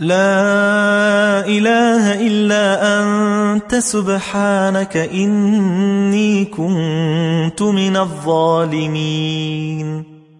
لا إله إلا أنت سبحانك إني كنت من الظالمين.